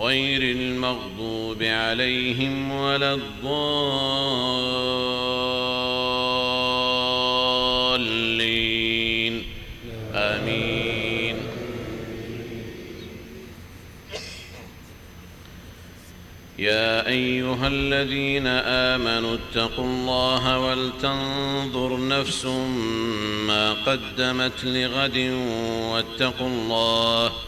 غير المغضوب عليهم ولا الضالين. آمين. يا أيها الذين آمنوا اتقوا الله ولتنظر نفس ما قدمت لغد واتقوا الله